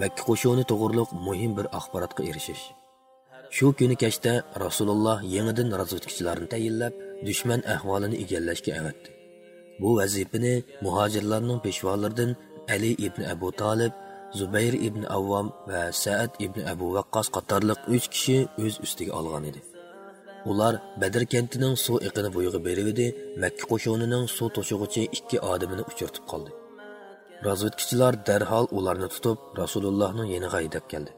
makka qo'shuni to'g'riliq muhim bir axborotga erishish. Shu kuni kechda rasululloh yangidan razvedkichilarni tayinlab dushman ahvolini egallashga avatdi bu vazifani muhojirlarning peshvolaridan ali ibn abu tolib zubayr ibn avvom va saad ibn abu vaqqos qatorliq uch kishi o'z ustiga olgan edi. Ular badr kentining suv iqini bo'yiga edi makka qo'shonining suv to'shig'ichi ikki odamini uchirtib qoldi. Razvedkichilar darhol ularni tutib rasulullohning yeniga haydab keldi.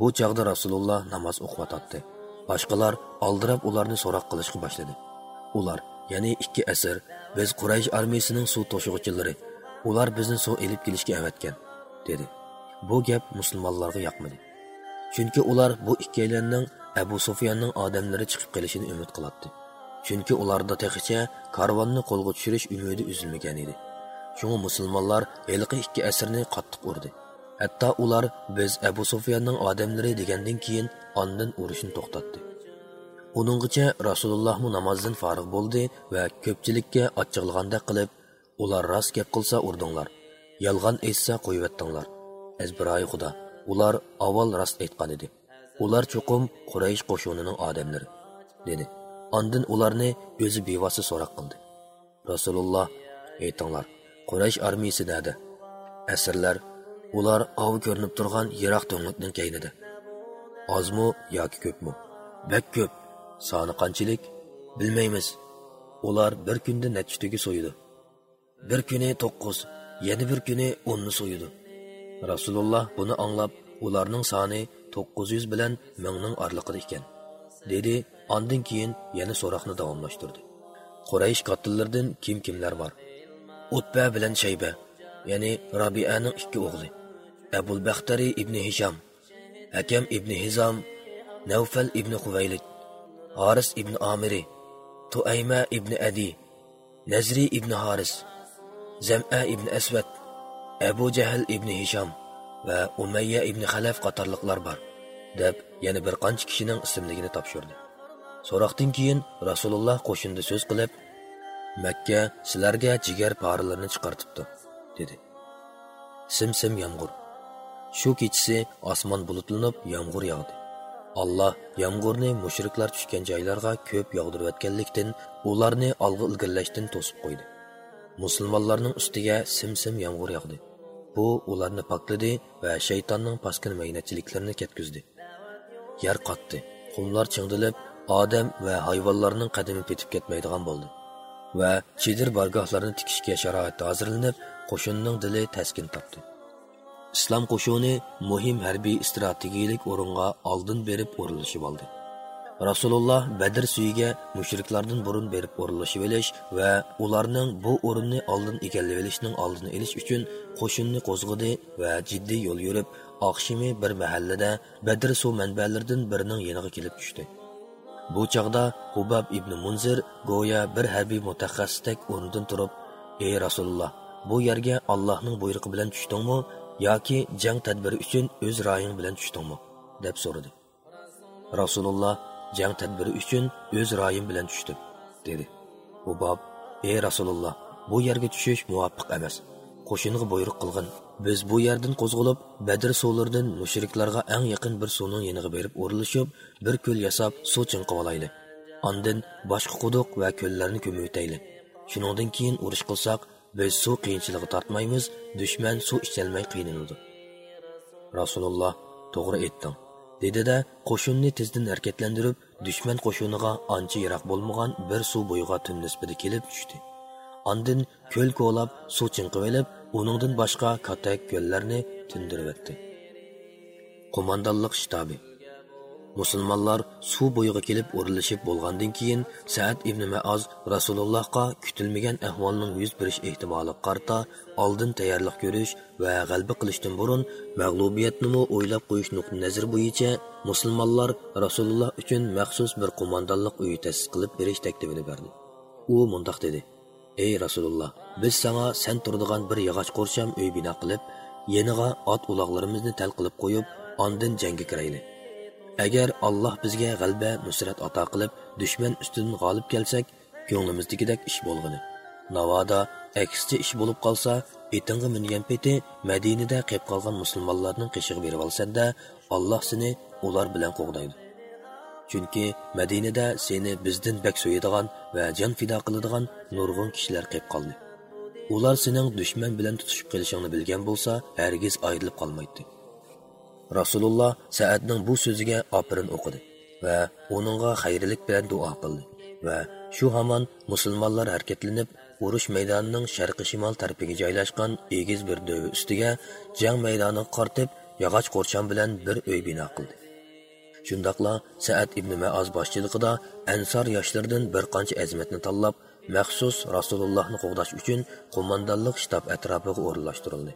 Bu chog'da rasululloh namoz o'qiyotdi boshqalar oldirab ularni so'roq qilishga boshladi. Ular ya'ni ikki asr biz quraysh armiyasining suv to'shig'ichilari ular bizni suv elib kelishga avatgan dedi. Bu gap musulmonlarga yoqmadi. Chunki ular bu ikkalanning abu sufyanning odamlari chiqib kelishini umid qiladi chunki ularda texicha karvonni qo'lga tushirish umidi uzilmagan edi. Шуңа мусулманлар һелки ике әсрне каттык урды. Хәтта улар без Әбу Суфиянның адамлары дигәндән кин аннан урышын токтатты. Уныңгыча Расулуллах му намаздан фарык булды ва көпчелеккә ачыгылганда кылып, улар рас кеп кылса урдыңлар. Ялган әйтсә коеп аттыңлар. Әзбирай Худа, улар авал рас әйткән иде. Улар чукым Курайш кошунының адамлары, диде. Андан уларны өзі бейвасы сорак кылды. Расулуллах әйтәңләр, quraysh armiyasi nada asrlar ular ov ko'rinib turgan yiroq to'nglikning keynida ozmi yoki ko'pmi bak ko'p. Soni qanchalik? Bilmaymiz. Ular bir kunda nechtigi so'ydi bir kuni to'qqiz yana bir kuni o'nni so'ydi rasululloh buni anglab ularning soni to'qqiz yuz bilan mingning orliqida ekan dedi. Ondan keyin yana so'roqni davomlashtirdi. Quraysh qotillardan kim kimlar bor? Utba bilan shayba ya'ni robianing ikki o'g'li abul baxtari ibn hisham hakam ibn hizom navfal ibn huvaylid haris ibn omiri tuayma ibn adi nazri ibn haris zama ibn asvad abu jahl ibn hisham va umayya ibn halaf qatorliqlar bor deb yana bir qancha kishining ismligini topshirdi. So'roqdan keyin rasululloh qo'shinda so'z qilib makka sizlarga jigar porilarini chiqartibdi dedi. Sim sim yomg'ir. Shu kechasi osmon bulutlanib yomg'ir yog'di. Alloh yomg'irni mushriklar tushgan joylarga ko'p yog'dirayotganlikdan ularni olg'a ilgirlashdan to'sib qo'ydi. Musulmonlarning ustiga sim sim yomg'ir yog'di. Bu ularni pokladi va shaytonning paskin maynatchiliklarini ketkizdi yer qotdi qumlar chingdilib odam va hayvonlarning qadami petib ketmaydigan bo'ldi. Va chedir bargohlarni tikishga sharoit hozirlanib qo'shinning dili taskin topdi. Islom qo'shuni muhim harbiy strategiyalik o'ringa oldin berib o'rinlashib oldi. Rasululloh badr suyiga mushriklardan burun berib o'rinlashib olish va ularning bu o'rinni oldin egallab olishning oldini olish uchun qo'shinni qo'zg'adi va jiddiy yo'l yurib oqshimi bir mahallada badr suv manbalaridan birining yeniga kelib tushdi. Bu chog'da hubab ibn munzir go'yo bir harbiy mutaxassisdek o'rnidan turib ey rasululloh bu yerga allohning buyrug'i bilan tushdingmi yoki jang tadbiri uchun o'z roying bilan tushdingmi? deb so'radi. Rasululloh jang tadbiri uchun o'z royim bilan tushdim dedi. Hubab ey rasululloh bu yerga tushish muvofiq emas. Qo'shinga buyruq qilgin. Biz bu yerdan qo'zg'alib badr suvlaridan mushriklarga eng yaqin bir suvning yeniga berib o'rilishib bir ko'l yasab suv chinqib olayli. Ondin boshqa quduq va ko'llarni ko'maytayli shuningdan keyin urush qilsak biz suv qiyinchiligi tortmaymiz dushman suv icholmay qiynaladi. Rasululloh to'g'ri aytding dedida qo'shinni tezdan harakatlantirib dushman qo'shiniga ancha yiroq bo'lmagan bir suv bo'yiga tun nisbida kelib tushdi. Andin ko'l ko'lab suv chinqib olib uningdan boshqa katta ko'llarni tindiribdi. Qo'mondonlik shtabi. Musulmonlar suv bo'yiga kelib o'rinlashib bo'lgandan keyin saad ibn maoz rasulullohga kutilmagan ahvolning yuz berish ehtimoli qarta oldin tayyorlik ko'rish va g'alba qilishdan burun mag'lubiyatnimi o'ylab qo'yish nuqtai nazar bo'yicha musulmonlar rasululloh uchun maxsus bir qo'mondonlik uyi ta'sis qilib berish taklifini berdi. U mundoq dedi. Ey rasululloh biz sanga sen turadigan bir yog'och qo'rsham uy bino qilib yeniga ot uloqlarimizni tal qilib qo'yib ondin jangga kirayli agar alloh bizga g'alba nusrat ato qilib dushman ustidan g'olib kelsak ko'nglimizdagidek ish bo'lg'ini. Navoda aksicha ish bo'lib qolsa etingga mingan peti madinada qolib qolgan musulmonlarning qishig'i berib olsanda alloh seni ular bilan qo'g'daydi. Chunki madinada seni bizdan bak so'yadigan va jon fido qiladigan nurg'un kishilar qolib qoldi. Ular sening dushman bilan tutishib qilishingni bilgan bo'lsa hargiz ayrilib qolmaydi. Rasululloh saatning bu so'ziga opirin o'qidi va uningga xayrlik bilan duo qildi va shu hamon musulmonlar harakatlanib urush maydonining sharqi shimol tarafiga joylashgan egiz bir do'vi ustiga jang maydonini qortib yog'och qo'rshon bilan bir uy bino qildi. Shundoqla saat ibn maaz boshchiligida ansor yoshlaridan bir qancha azmatni tanlab maxsus rasulullohni qo'g'dash uchun qo'mondonlik shtab atrofiga o'rinlashtirildi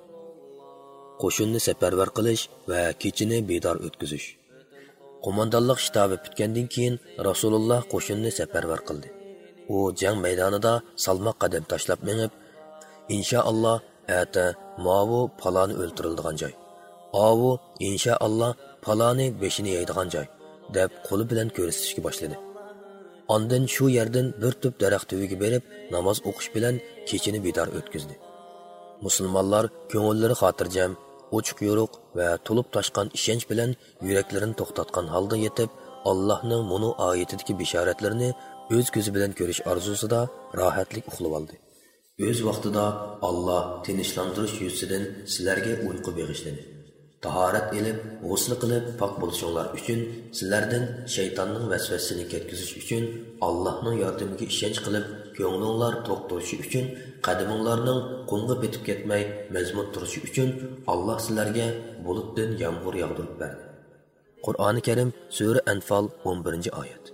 qo'shinni safarbar qilish va kechini bedor o'tkazish qo'mondonlik shtabi bitgandan keyin rasululloh qo'shinni safarbar qildi u jang maydonida salmoq qadam tashlab minib inshaalloh ata movu paloni o'ltirildigan joy ovu inshaalloh paloni beshini yeydigan joy deb qo'li bilan ko'rsatishga boshladi Ondan shu yerdan bir tup daraxt tuviga berib namoz o'qish bilan kechini bedor o'tkazdi. Musulmonlar ko'ngillari xotirjam, ochiq yo'ruq va to'lib toshgan ishonch bilan yuraklarini to'xtatgan holda yetib, Allohning munu oyatidagi bishoratlarini o'z ko'zi bilan ko'rish orzusida rohatlik uxlab oldi. O'z vaqtida Alloh tinchlantirish yuzidan sizlarga uyqu beg'ishladi. Tahorat ilib g'usl qilib pok bo'lishinglar uchun sizlardan shaytonning vasvasini ketkazish uchun allohning yordamiga ishonch qilib ko'nglinglar to'q turishi uchun qadiminglarning qumga etib ketmay mazmun turishi uchun alloh sizlarga bulutdan yomg'ir yog'dirib berdi. Qur'oni karim sura anfal 11 oyat.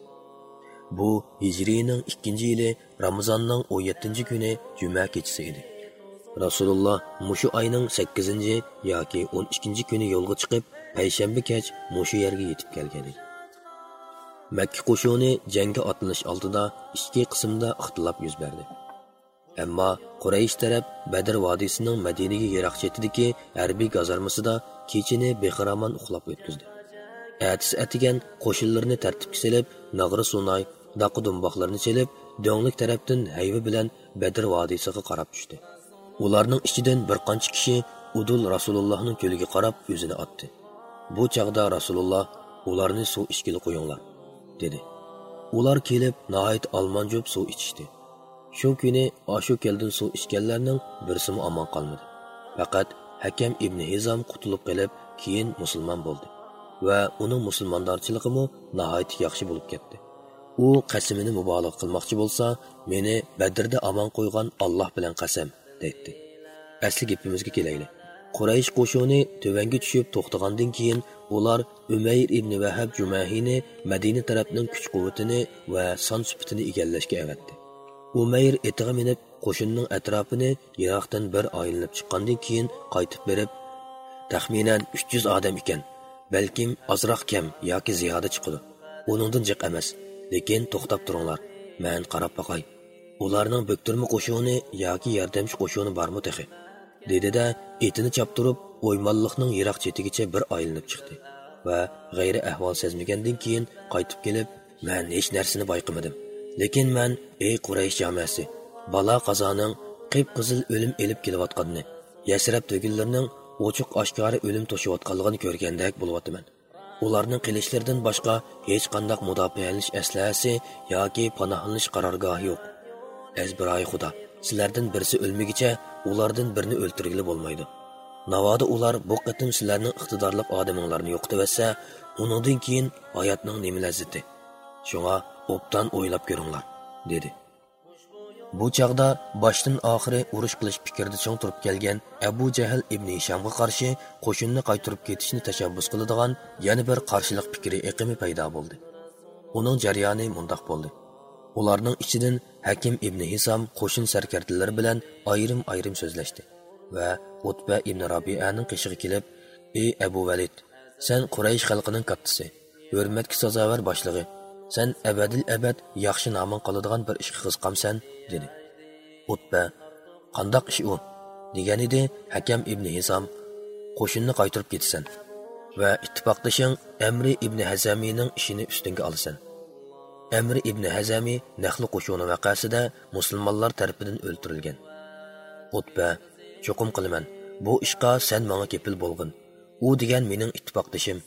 Bu hijriyning ikkinchi yili ramazonning 17 kuni juma kechasi edi. Rasululloh mushu oyning 8 yoki 12 kuni yo'lga chiqib payshanba kech mushu yerga yetib kelgan edi. Makka qo'shuni jangga otlanish oldida ikki qismda ixtilof yuz berdi. Ammo quraysh taraf badr vodiysining madinaga yiroq chetidagi harbiy gazarmasida kechini bexaramon uxlab o'tkazdi. Atis atigan qo'shinlarni tartibga selib nag'ri sunay daqi dumboqlarni chelib do'nglik tarafdan hayva bilan badr vodiysiga qarab tushdi. Ularning ichidan bir qancha kishi udul rasulullohning ko'liga qarab o'zini otdi. Bu chog'da rasululloh ularni suv ichgili qo'yinglar dedi. Ular kelib nihoyat olmonjo'b suv ichishdi. Shu kuni oshu keldin suv ichganlarning birsimi omon qolmadi. Faqat hakam ibn hizom qutulib qolib keyin musulmon bo'ldi va uning musulmondorchiligimi nihoyat yaxshi bo'lib ketdi. U qasimini mubolig qilmoqchi bo'lsa meni badrda omon qo'ygan olloh bilan qasam deydi asli gapimizga kelaylik quraysh qo'shuni tuvanga tushib to'xtagandan keyin ular umayr ibn vahab jumahini madina tarafning kuch quvvatini va son sifatini egallashga avatdi. Umayr etiga minib qo'shinning atrofini yiroqdan bir aylanib chiqqandan keyin qaytib berib taxminan 300 odam ekan balkim ozroq kam yoki ziyoda chiqadi uningdan jiq emas lekin to'xtab turinglar man qarab boqay ularning bo'ktirma qo'shuni yoki yordamchi qo'shuni bormi texi dedida etini choptirib o'ymonliqning yiroq chetigacha bir aylanib chiqdi va g'ayri ahvol sezmagandan keyin qaytib kelib man hech narsani bayqamadim lekin man ey quraysh jamasi balo qazoning qip qizil o'lim elib kelayotganini yasrab to'gillarning ochiq oshkora o'lim to'shayotganligini ko'rgandek bo'lyaptiman ularning qilishlaridan boshqa hech qandaq mudofaalish aslasi yoki panohlanish qarorgohi yo'q. Azbiroyi xudo. Sizlardan birisi o'lmagicha ulardan birini o'ltirgili bo'lmaydi. Navoda ular bu qitim sizlarning iqtidorli odaminglarni yo'qotibsa undan keyin hayotning nima lazzati? Shunga obdan o'ylab ko'ringlar dedi. Bu chog'da boshdan oxiri urush qilish fikrida cho'ng turib kelgan abu jahl ibn ishamga qarshi qo'shinni qaytirib ketishni tashabbus qiladigan yana bir qarshilik fikri iqimi paydo bo'ldi. Uning jarayoni mundaq bo'ldi. Ularning ichidan hakim ibn hisom qo'shin sarkardalari bilan ayrim ayrim so'zlashdi va utba ibn robianing qishig'i kelib ey abu valid sen quraysh xalqining kattasi hurmatga sazovar boshlig'i sen abadil abad yaxshi noming qoladigan bir ishga qiziqamsan dedi. Utba qandoq ish u? degan edi hakam ibn hisom qo'shinni qaytirib ketasan va ittifoqdashing amri ibn hazamiyning ishini ustingga olasan Әмір ibn Hazami Нәхлі qo'shuni vaqasida musulmonlar tarafidan өлтірілген. o'tba cho'qim qilaman bu ishqa sen manga kepil bo'lg'in. U degan mening ittifoqdishim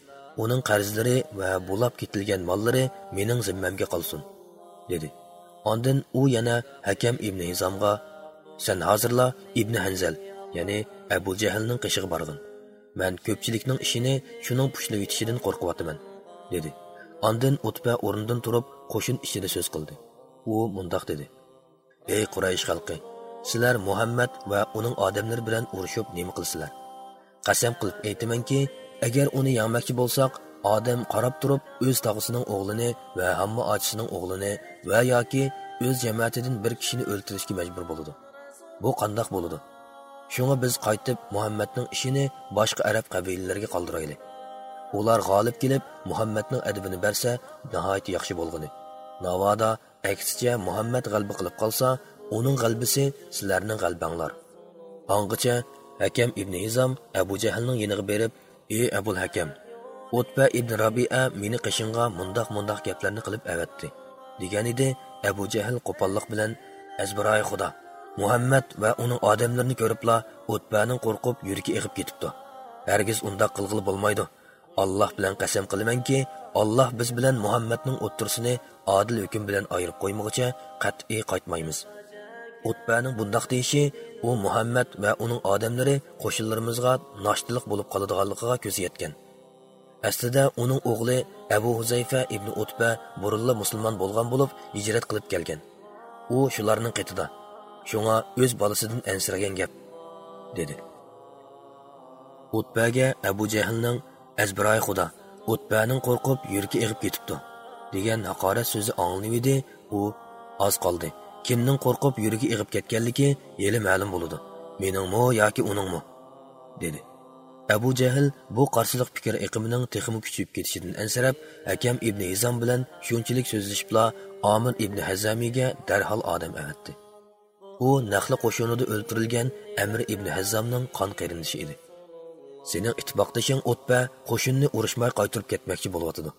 uning qarzlari va bulab ketilgan mollari mening zimmamga qolsin dedi. Ondan u yana hakam ibn hizomga sen hozirla ibn hanzal ya'ni abu jahlning qishig'i borg'in. Men ko'pchilikning ishini shuning pushlab yetishidan qo'rqyapman dedi. Ondan o'tba o'rnidan turib qo'shin ichida so'z qildi. U mundoq dedi. Ey quraysh xalqi sizlar muhammad va uning odamlari bilan urushib nima qilsizlar qasam qilib aytamanki agar uni yangmoqchi bo'lsak odam qarab turib o'z tog'isining o'g'lini va hamma ochisining o'g'lini va yoki o'z jamoatidan bir kishini o'ltirishga majbur bo'ladi. Bu qandoq bo'ladi? Shunga biz qaytib muhammadning ishini boshqa arab qabilalariga qoldiraylik. Ular g'olib kelib muhammadning adibini bersa nihoyat yaxshi bo'lg'ini. Navoda aksicha muhammad g'alba qilib qolsa uning g'albisi sizlarning g'albanglar. Ong'icha hakam ibn izom abu jahlning yeniga berib ey abul hakam o'tba ibn robia meni qishingga mundoq mundoq gaplarni qilib avatdi degan edi abu jahl qo'pollik bilan azbiroy xudo muhammad va uning odamlarini ko'ribla o'tbaning qo'rqib yuragi eg'ib ketibdi. Hargiz undoq qilg'ili bo'lmaydi. Allah bilan qasam qilamanki Allah biz bilan muhammadning o'ttirsini adil hukm bilan ayirib qo'ymag'icha qat'iy qaytmaymiz. Utbaning bundoq deyishi u muhammad va uning odamlari qo'shinlarimizga noshtilik bo'lib qoladiganligiga ko'z yetgan. Aslida uning o'g'li abu huzayfa ibn Utba burunla musulmon bo'lgan bo'lib hijrat qilib kelgan. U shularning qitida. shunga o'z bolasidan ansiragan gap dedi. Utbaga abu jahlning azbiroy xudo o'tbaning qo'rqib yuragi eg'ib ketibdi degan haqorat so'zi anglanividi u oz qoldi. Kimning qo'rqib yuragi eg'ib ketganligi yeli ma'lum bo'ladi meningmi yoki uningmi? dedi. Abu jahl bu qarshilik fikr iqimining texmi kuchayib ketishidan ansirab hakam ibn izom bilan shunchalik so'zlashibla omir ibn hazamiyga darhol odam avatdi. U nahli qo'shinida o'ldirilgan amir ibn hazzomning qon qarindishi edi. Sening ittifoqdishing o'tpa qo'shinni urushmay qaytirib ketmoqchi bo'lyotidi.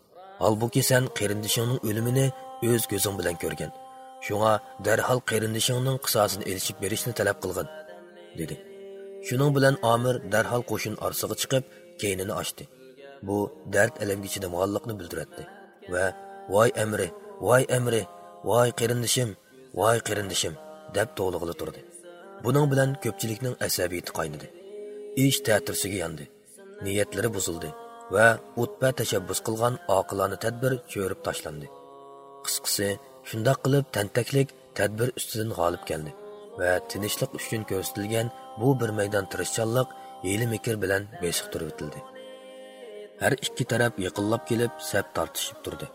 Holbuki sen qarindishingning o'limini o'z ko'zing bilan ko'rgan shunga darhol qarindishingning qisosini elishib berishni talab qilgin dedi. Shuning bilan omir darhol qo'shin orsiga chiqib keynini ochdi. Bu dard alamga chidamaganlikni bildiratdi. Va voy amri voy amri voy qarindishim voy qarindishim deb to'lig'ili turdi. Buning bilan ko'pchilikning asabiyati qaynadi. Ish ta'tirsiga yondi niyatlari buzildi va o'tpa tashabbus qilgan oqilona tadbir cho'rib tashlandi. Qisqasi shundoq qilib tantaklik tadbir ustidan g'olib keldi va tinchlik uchun ko'rsatilgan bu bir maydon tirishchanlik hiyli mikr bilan besiqtirib o'tildi. Har ikki taraf yiqillab kelib sap tortishib turdi.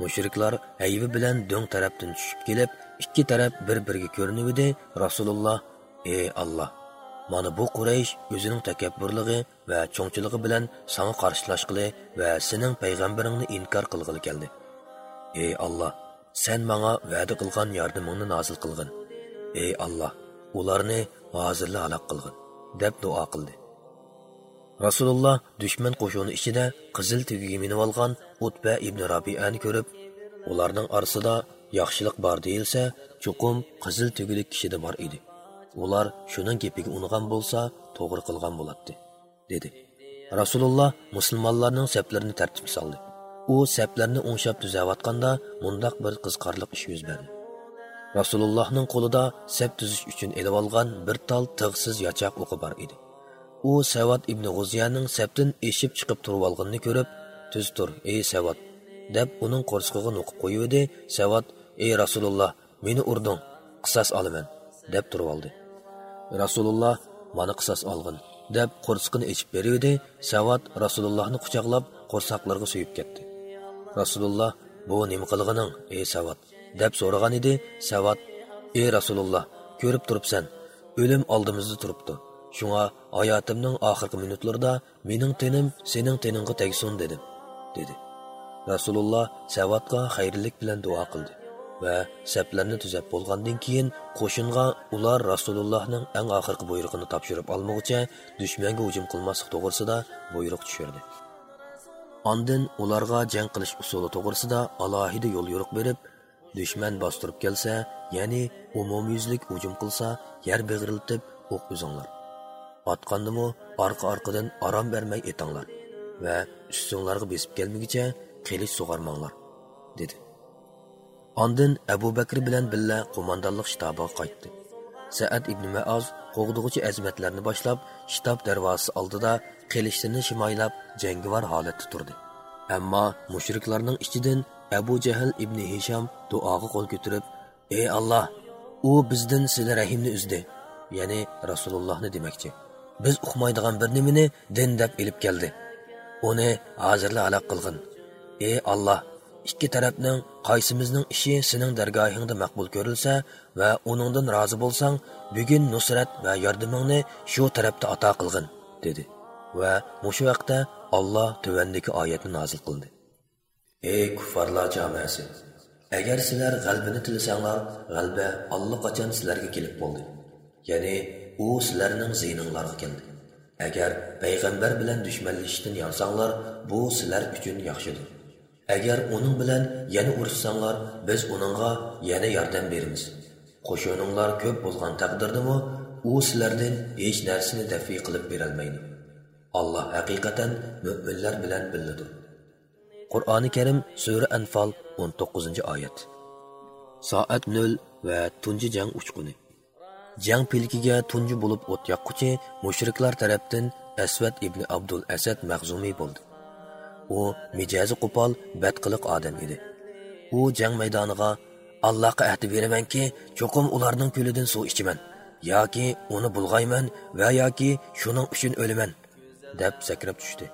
Mushriklar hayvi bilan do'ng tarafdan tushib kelib ikki taraf bir biriga ko'rinuvdi rasululloh ey alloh! Mana bu quraysh o'zining takabburligi va cho'ngchiligi bilan sanga qarshilashqili va sening payg'ambaringni inkor qilg'ili keldi. Ey alloh sen manga va'da qilgan yordamingni nozil qilgin. Ey alloh ularni hozirla aloq qilgin deb duo qildi. Rasululloh dushman qo'shuni ichida qizil tugiga minib olgan utba ibn robiani ko'rib ularning orasida yaxshilik bor deyilsa chuqum qizil tugilik kishida bor edi. Ular shuning gapiga ungan bo'lsa to'g'ri qilgan bo'ladi dedi. Rasululloh musulmonlarning saplarini tartibga soldi. U saplarni o'ngshab tuzayotganda mundoq bir qiziqarli ish yuz berdi. Rasulullohning qo'lida sap tuzish uchun elib olgan bir tal tig'siz yachoq o'qi bor edi. U savat ibn g'uziyaning sapdan eshib chiqib turib olganini ko'rib tuz tur ey savat deb uning qo'rsqig'i nuqib qo'yuvdi. Savat ey rasululloh meni urding qisos olaman deb turib oldi. Rasululloh mani qisos olg'in deb qo'rsqini ichib beruvdi. Savat rasulullohni quchoqlab qo'rsoqlarga suyib ketdi. Rasululloh bu nima qilg'ining ey savat deb so'ragan edi. Savat ey rasululloh ko'rib turibsan o'lim oldimizda turibdi. Shunga hayotimning oxirgi minutlarida mening tenim sening teningga tegsin dedim dedi. Rasululloh savatga xayrlik bilan duo qildi. Va saplarni tuzab bo'lgandan keyin qo'shinga ular rasulullohning eng oxirgi buyrug'ini topshirib olmoqcha dushmanga hujum qilmaslik to'g'risida buyruq tushirdi. Ondan ularga jang qilish usuli to'g'risida alohida yo'l yo'riq berib, dushman bostirib kelsa ya'ni umumyuzlik hujum qilsa yer beg'iriltib o'q uzinglar. Otqandimi orqa orqadan orom bermay etinglar va ustinglarga besib kelmagicha qilich sug'armanglar dedi. Ondan Abu Bakr bilan billa qo'mondonlik shtabiga qaytdi. Sa'ad ibn Ma'az qo'g'dug'uchi azmatlarni boshlab, shtab darvozasi oldida qilishini shimoylab jangovar holatda turdi. Ammo mushriklarning ichidan Abu Jahl ibn Hisham duoga qo'l ko'tarib, "Ey Alloh, u bizdan sizga rahimni uzdi." Ya'ni Rasulullohni demoqchi. Biz uqmaydigan bir nimani din deb elib keldi. Uni hozirla aloq qilgin. Ey Alloh, ikki tarafning qaysimizning ishi sening dargohingda maqbul ko'rilsa va uningdan rozi bo'lsang bugun nusrat va yordamingni shu tarafda ato qilgin dedi. Va mushu vaqtda olloh tuvandagi oyatni nozil qildi. Ey kuffarlar jamoasi agar sizlar g'albini tilasanglar g'alba allaqachon sizlarga kelib bo'ldi. Ya'ni u sizlarning ziyninglarga keldi. Agar payg'ambar bilan dushmanlashishdan yonsanglar bu sizlar uchun yaxshidir. Agar uning bilan yana urushsanglar biz uningga yana yordam beramiz. Qo'shininglar ko'p bo'lgan taqdirdami u sizlardan hech narsani dafiy qilib berolmaydi. Alloh haqiqatan mo'minlar bilan billadir qur'oni karim sura anfal 19 oyat. Soat 0 va tunji jang uchquni jang pilkiga tunji bo'lib o't yoqquchi mushriklar tarafdan asvat ibn abdul asad mag'zumiy bo'ldi. U mijozi qo'pol badqiliq odam edi. U jang maydoniga allohga ahdi beramanki cho'qim ularning ko'lidan suv ichaman yoki uni bulg'ayman va yoki shuning uchun o'laman deb sakrab tushdi.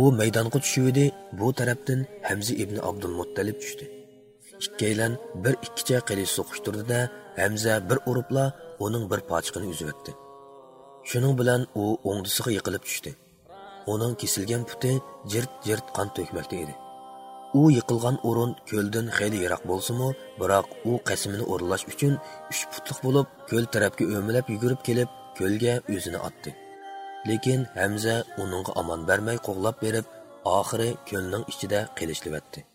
U maydonga tushuvdi bu tarafdan hamza ibn abdulmuttalib tushdi. Ikkalan bir ikkicha qilich so'qishtirdida hamza bir uribla uning bir pochqini uzib o'tdi. Shuning bilan u o'ngdisiga yiqilib tushdi. Uning kesilgan puti jirt jirt qon to'kmoqda edi. U yiqilgan o'rin ko'ldan xeyli yiroq bo'lsimi biroq u qasmini o'rinlash uchun uch putliq bo'lib ko'l tarafga o'milab yugurib kelib ko'lga o'zini otdi. Lekin hamza uningga omon bermay qo'g'lab berib oxiri ko'lning ichida qilishliyotdi